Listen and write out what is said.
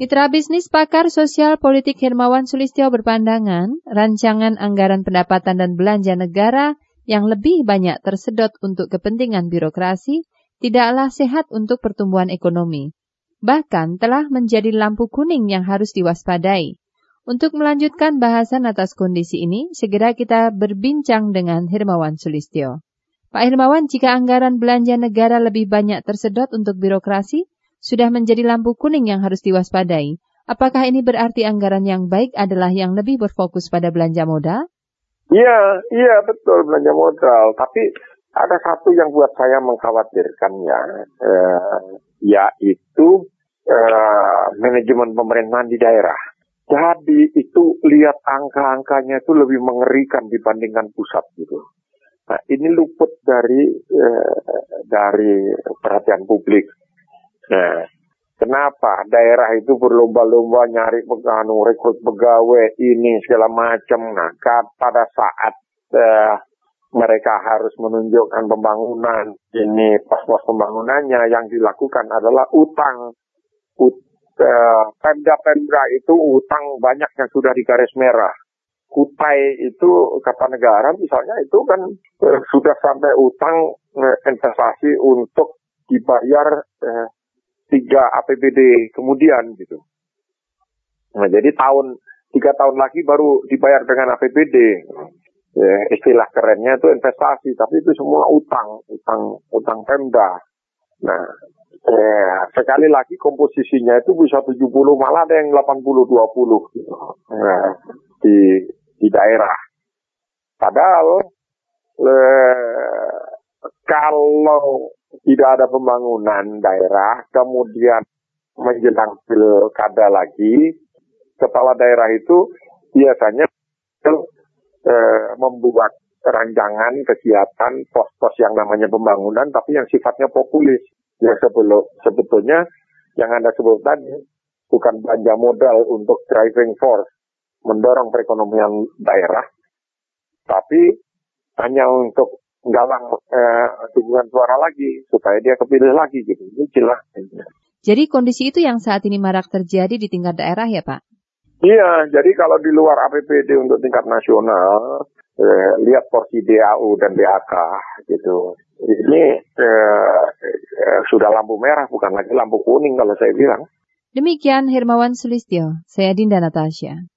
Mitra bisnis pakar sosial politik Hermawan Sulistyo berpandangan, rancangan anggaran pendapatan dan belanja negara yang lebih banyak tersedot untuk kepentingan birokrasi tidaklah sehat untuk pertumbuhan ekonomi. Bahkan telah menjadi lampu kuning yang harus diwaspadai. Untuk melanjutkan bahasan atas kondisi ini, segera kita berbincang dengan Hermawan Sulistyo. Pak Hermawan, jika anggaran belanja negara lebih banyak tersedot untuk birokrasi, sudah menjadi lampu kuning yang harus diwaspadai. Apakah ini berarti anggaran yang baik adalah yang lebih berfokus pada belanja modal? Iya, iya betul belanja modal. Tapi ada satu yang buat saya mengkhawatirkannya, eh, yaitu eh, manajemen pemerintahan di daerah. Jadi itu lihat angka-angkanya itu lebih mengerikan dibandingkan pusat gitu. Nah, ini luput dari eh, dari perhatian publik. Nah, kenapa daerah itu berlomba-lomba nyari anu rekrut pegawai ini segala macam. Nah, pada saat uh, mereka harus menunjukkan pembangunan ini pos-pos pembangunannya yang dilakukan adalah utang. Ut, uh, Pemda-pemda itu utang banyak yang sudah di garis merah. Kutai itu kata negara misalnya itu kan uh, sudah sampai utang uh, investasi untuk dibayar uh, tiga APBD kemudian gitu. Nah, jadi tahun tiga tahun lagi baru dibayar dengan APBD. Ya, istilah kerennya itu investasi, tapi itu semua utang, utang, utang Pemda. Nah, ya, sekali lagi komposisinya itu bisa 70 malah ada yang 80-20 gitu. Nah, di di daerah. Padahal le, kalau tidak ada pembangunan daerah, kemudian menjelang pilkada lagi, kepala daerah itu biasanya eh, membuat rancangan kegiatan pos-pos yang namanya pembangunan, tapi yang sifatnya populis. Yang sebelum, sebetulnya yang Anda sebut tadi bukan belanja modal untuk driving force, mendorong perekonomian daerah, tapi hanya untuk galang eh, dukungan suara lagi supaya dia kepilih lagi gitu. Ini jelas. Jadi kondisi itu yang saat ini marak terjadi di tingkat daerah ya Pak? Iya, jadi kalau di luar APBD untuk tingkat nasional, eh, lihat porsi DAU dan DAK gitu. Ini eh, eh, sudah lampu merah, bukan lagi lampu kuning kalau saya bilang. Demikian Hermawan Sulistyo, saya Dinda Natasha.